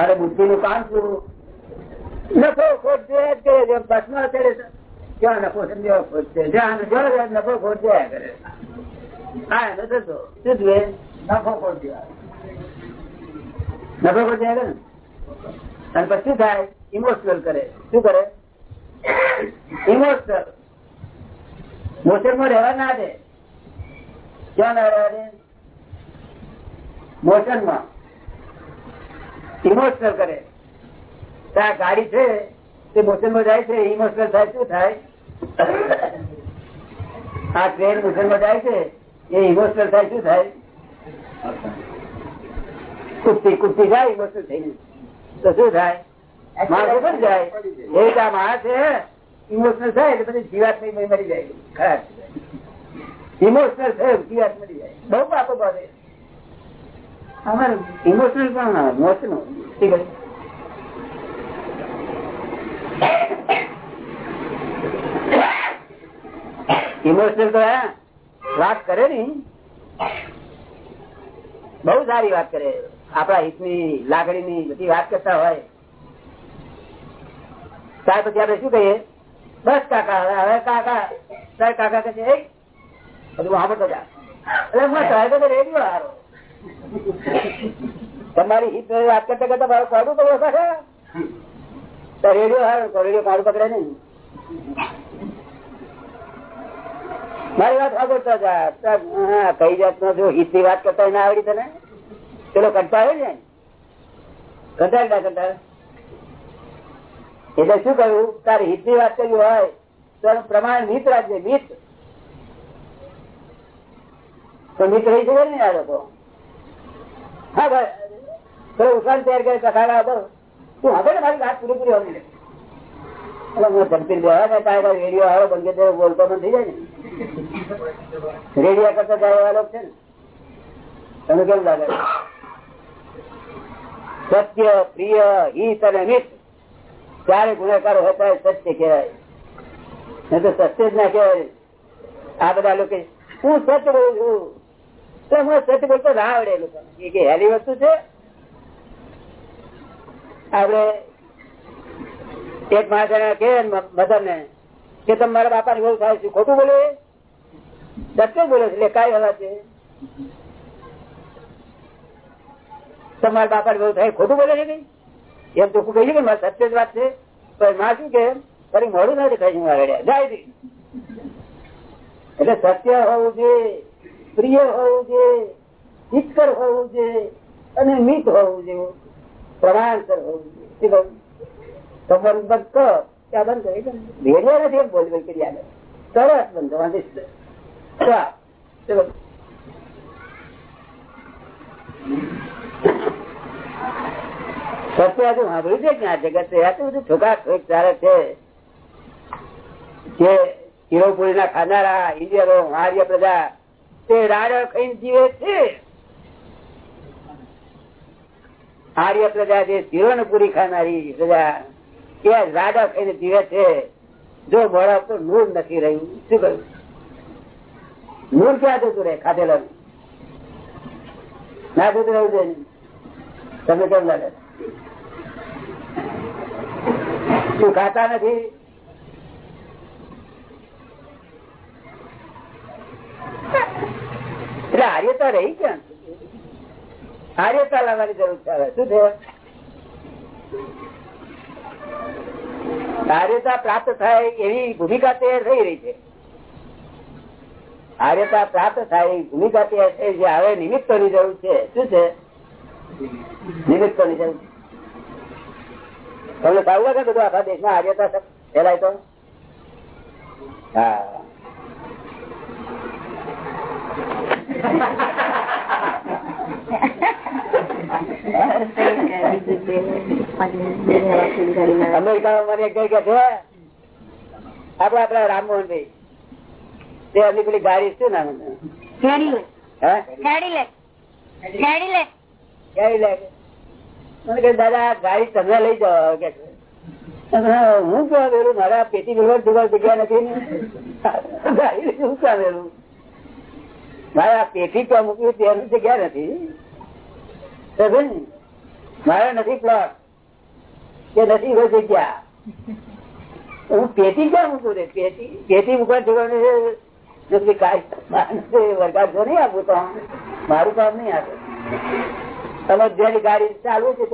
મારે બુદ્ધિ નું કામ શું? નફો ખોટ જોયા ચડે ક્યાં નફો ખોટ છે નફો ખોટ જોયા શું? પછી થાય? ઇમોશનલ કરે. શું કરે? ઇમોશનલ મોશનમાં રહેવા ના દે. ક્યાં ના રહેવા દે? મોશનમાં ઇમોશનલ કરે. આ ગાડી છે, તે મોશનમાં જાય છે ઇમોશનલ થાય, શું થાય? આ ટ્રેન મોશનમાં જાય છે, એ ઇમોશનલ થાય, શું થાય? કુસ્તી કુસ્તી જાય ઇમોશનલ થઈ તો શું થાય? માણસ જાય. એ રીતે આ માણસ છે ઇમોશનલ થાય, એટલે પછી જીવાત મરી જાય. ખરાબ ઇમોશનલ થાય જીવાત મરી જાય. બહુ પાપો અમારે ઇમોશનલ પણ મોશન ઠીક છે. ઇમોશનલ તો વાત કરે ને. બહુ સારી વાત કરે. આપણા હિતની, લાગણીની બધી વાત કરતા હોય. ત્યાર પછી આપડે શું કહીએ? બસ કાકા, હવે કાકા, સાહેબ કાકા કહે છે બધું સાંભળતો જા. એટલે હું ટ્રાય તો રેડિયો હારો. તમારી હિત વાત કરતા કરતા મારું કાઢું તો રેડિયો હારો રેડિયો કાઢું પકડે નહીં. મારી વાત સાંભળતા હા, કઈ જાત નો જો હિતની વાત કરતા ના આવડી તને? પેલો કંટાળે ને? કંટાળ ના કંટાળ? એટલે શું કહ્યું? તારે હિતની વાત કરી હોય, તો પ્રમાણ મિત રાખજે, મિત. તો મિત રહી શકે ને આ લોકો? હા કેમ સત્ય, પ્રિય, હિત અને મિત. ત્યારે ગુનેગાર ત્યારે સત્ય કહેવાય. નહીં તો સત્ય જ ના કહેવાય. આ બધા લોકો, હું સત્ય બોલું છું. તો હું સત્ય બોલતો ના આવડે લોકો હેલી વસ્તુ છે. આપડે એક માણસ કે મધર ને કે તમે મારા બાપા ને બહુ થાય છે. ખોટું બોલે? સત્ય બોલે છે. કઈ હવા છે. તમારા બાપા ને બહુ થાય. ખોટું બોલે છે કઈ એમ તો કહ્યું કે મારે સત્ય જ વાત છે. પણ માં શું કે ફરી મોડું ના દેખાય છે મારે જાય એટલે સત્ય હોવું જોઈએ. પ્રિય હોવું જોઈએ હિતકર હોવું જોઈએ અને મિત હોવું જોઈએ પ્રમાણસર હોવું જોઈએ તમારું બંધ કરો. છે કે જગત આટલું બધું ઠોકા ઠોક ચાલે છે કે હીરોપુરી ના ખાનારા ઇન્ડિયનો આર્ય પ્રજા તે રાડ કઈ જીવે છે. આર્ય પ્રજા જે જીવન પૂરી ખાનારી પ્રજા, એ રાડા કઈ જીવે છે. જો મોડા પર નૂર નથી રહ્યું શું કહ્યું? નૂર ક્યાં જતું રહે? ખાધેલા. ના જતું રહ્યું છે તમે કેમ લાગે? શું ખાતા નથી? એટલે આર્યતા રહી ક્યાં આર્યતા લાવવાની જરૂર છે શું થયું? આર્યતા પ્રાપ્ત થાય એવી ભૂમિકા તૈયાર થઈ રહી છે. આર્યતા પ્રાપ્ત થાય એવી ભૂમિકા તૈયાર થઈ છે. હવે નિમિત્તો ની જરૂર છે. શું છે? નિમિત્તો ની જરૂર. તમને સારું લાગે બધું? આખા દેશમાં આર્યતા ફેલાય તો? હા. અમેરિકામાં મને કઈ કે છે આપડે આપડે રામમોહનભાઈ. તે એમની પેલી ગાડી શું નામ મને દાદા ગાડી તમે લઈ જાઓ. કે હું ક્યાં વેલું મારા પેટી બિલવર જુગાર જગ્યા નથી ગાડી શું ક્યાં વેલું મારે આ પેટી ક્યાં મૂક્યું તેની જગ્યા નથી. મારે નથી પ્લોટ કે નથી કોઈ જગ્યા. હું પેટી ક્યાં મૂકું રે? પેટી પેટી મૂકવા નથી વરસાદ જો નહીં આપું તો. મારું કામ નહીં આપે. તમે જેની ગાડી ચાલુ છે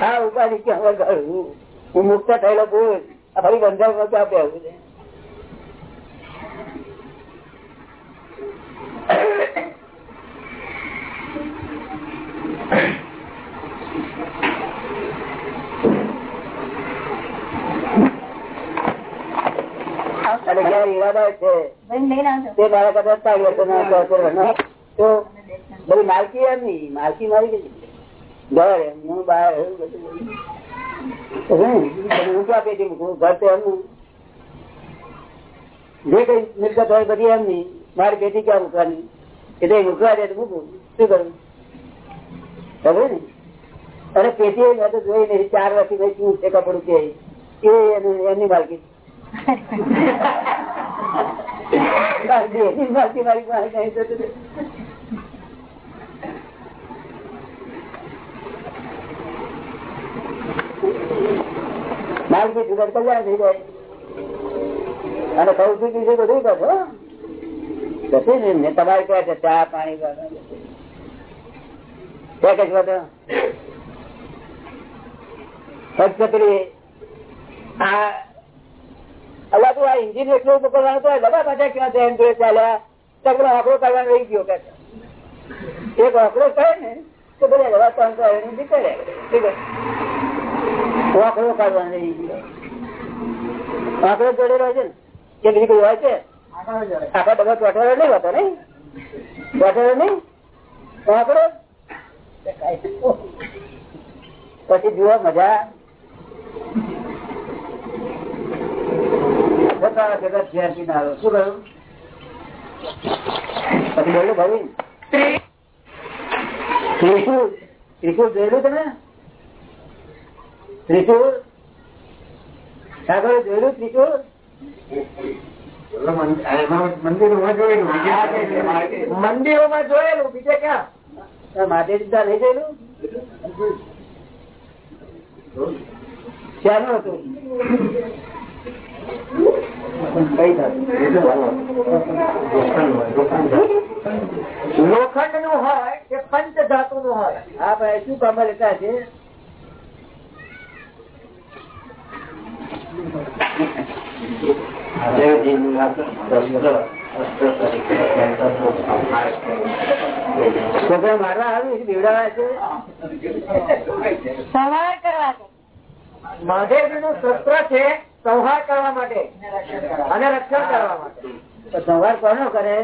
હા ઉપાધિ ક્યાં વગાડું હું મુક્ત થયેલો બોલ ફરી બંધારણ ક્યાં પહેરવું છે? અને ઘેર ઈરાદા છે? તે મારા કરતા ચાલી વર્ષ તો બધી માલકી એમની માલકી મારી ગઈ. ઘર એમનું બહાર એવું બધું. ઊંચા ઘર તો એમનું. જે કઈ મિલકત હોય બધી એમની. મારી પેટી ક્યાં મૂકવાની એટલે મૂકવા દે મૂકું શું કરવું ખબર ને? અને પેટી મેં તો જોઈ નહીં, ચાર વર્ષથી શું છે કપડું કે એ માલકી માલકી મારી પાસે માલકી જુગાર કલ્યાણ થઈ જાય. અને સૌથી બીજું બધું તમારે ચા, પાણી આ ઇન્જિન એટલું કરવાનું તો લગા પાછા ક્યાં રહી ગયો કે એક કહે ને, તો બધા ત્રણ તો એની નીકળે. આંકડો કાઢવાનો રહી ગયો. આંકડો જોડેલો છે ને, કે બીજું કોઈ હોય છે? આખા ડબ્બા ચોટેલો નહીં હોતો નઈ ચોટેલો નહીં? આંકડો પછી જુઓ, મજા. ભાઈ. ત્રિશુલ ત્રિશુલ જોયેલું તમે ત્રિશુલ ઠાકોર જોયેલું ત્રિશુલ મંદિરોમાં જોયેલું બીજે ક્યાં? માધે સીધા નહીં જોયેલું ક્યાંનું હતું લોખંડનું હોય કે પંચ ધાતુ નું હોય હા ભાઈ શું કામ લેતા છે? મારવા આવ્યું બીવડાવા છે? સંહાર કરવા મહાદેવજી નું શસ્ત્ર છે સંહાર કરવા માટે અને રક્ષણ કરવા માટે. સંહાર કોનો કરે?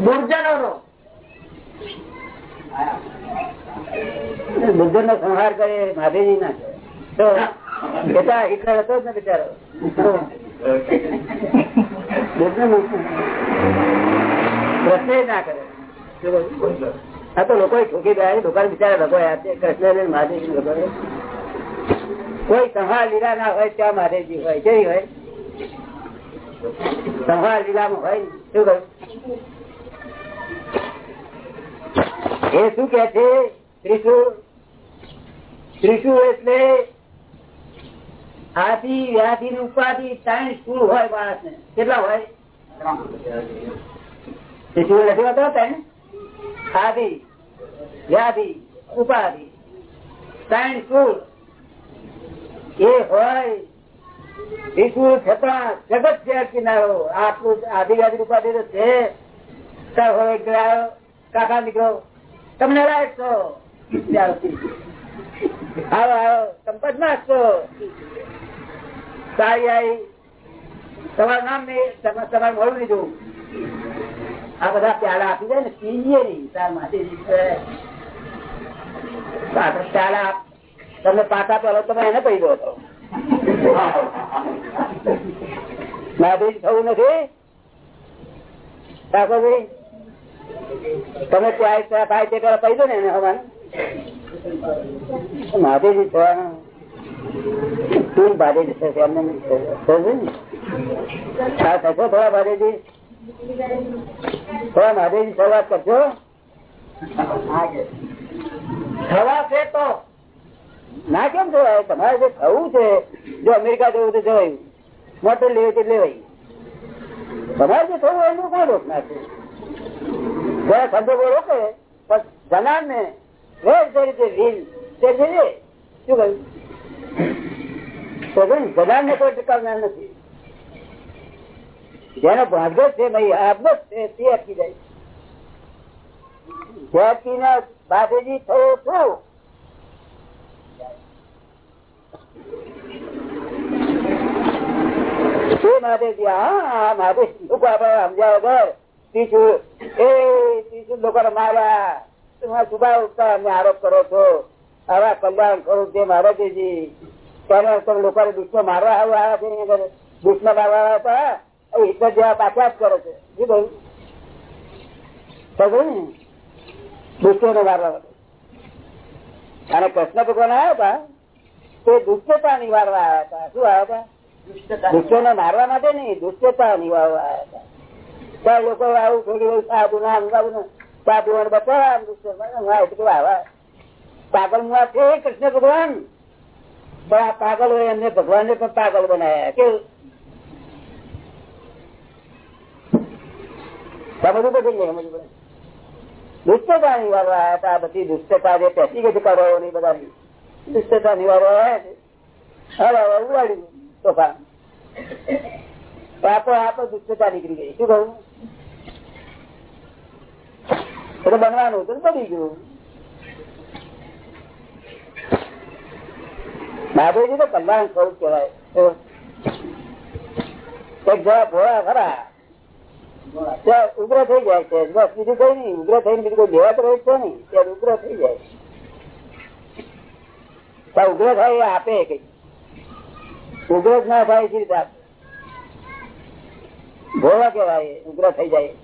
દુર્જનો નો દુર્જન નો સંહાર કરે મહાદેવજી ના તો બેટા હિટલર હતો જ ને બિચારો સંહાર લીલા ના હોય શું એ શું કે છે? ત્રિશુ ત્રિશુ એટલે આથી વ્યાધિ ની ઉપાધિ ત્રણ સ્કૂલ હોય માણસ ને કેટલા હોય? ત્રિશુળ નથી હોતો ત્રણ વ્યાધિ, ઉપાધિ. ત્રણ સ્કૂલ. એ હોય વિષ્ણુ છતાં જગત છે કિનારો. આટલું આદિવાદી ઉપાધિ તો છે. કાકા નીકળો તમને રાખશો આવો આવો માં નાખશો સારી તમારું નામ નહીં તમારે મળવું લીધું આ બધા પ્યાલા આપી દે ને પીએ નહીં. તાર માટે તમે પાકા પહેલો તમે એને કહી દો હતો મહાદેવ થવું નથી. ભાઈ તમે ત્યાં થાય તે પેલા દો ને એને હવાને. મહાદેવજી થવાનું. શું ભારે થશે એમને થશે થોડા ભારેજી થોડા મહાદેવજી શરૂઆત કરજો. થવાશે તો. ના, કેમ થવાય તમારે જે થવું છે, જો અમેરિકા જવું તો જવાયું. મોટર લેવી તો લેવાય. તમારે જે થવું એનું કોઈ રોક ના છે જરા સંજોગો રોકે, પણ જનાર ને જે રીતે રીલ તે જઈએ શું કહ્યું? તો જનાર ને કોઈ ટકાવનાર નથી. જેનો ભાગવત છે ભાઈ આપનો છે, તે અટકી જાય જે અટકીને બાપુજી થયો થયો સુભા આરોપ કરો છો. આવા કલ્યાણ કરું તે મહારાજજી. તમે લોકોને દુષ્મ મારવા આવું આવ્યા છે દુશ્મન મારવા આવ્યા હતા હિટલર જેવા પાછા જ કરે છે. શું ભાઈ? સમજો ને? મારવા અને કૃષ્ણ ભગવાન આવ્યા હતા તે દુષ્ટતા નિવારવા આવ્યા હતા. શું આવ્યા હતા? દુષ્ટો મારવા માટે નહીં દુષ્ટતા નિવારવા આવ્યા હતા. ત્યાં લોકો આવું થોડી સાબુ ના સાધુ સાધુ બચાવ્યા દુષ્ટ આવા. પાગલમાં છે કૃષ્ણ ભગવાન. પણ આ પાગલ હોય એમને ભગવાન પણ પાગલ બનાવ્યા કેવું સમજવું નહીં સમજવું પડે દુષ્ટતા નિવારવા આવ્યા હતા બધી દુષ્ટતા જે પેસી ગઈ કરો ની બધાની. દુષ્ટતા નિવારવા આવ્યા હવે આપો દુષ્ટતા નીકળી ગઈ. શું કહું? એટલે બનવાનું તો બની ગયું. મહાદેવજી તો કલ્યાણ સ્વરૂપ કહેવાય. થઈ જાય છે. બીજું કઈ નહીં. ઉગ્ર થઈને બીજું કોઈ રહે છે નહીં. ત્યારે ઉગ્ર થઈ જાય ઉગ્ર થાય એ આપે કઈ. ઉગ્ર ના થાય ભોળા કેવાય ઉગ્ર થઈ જાય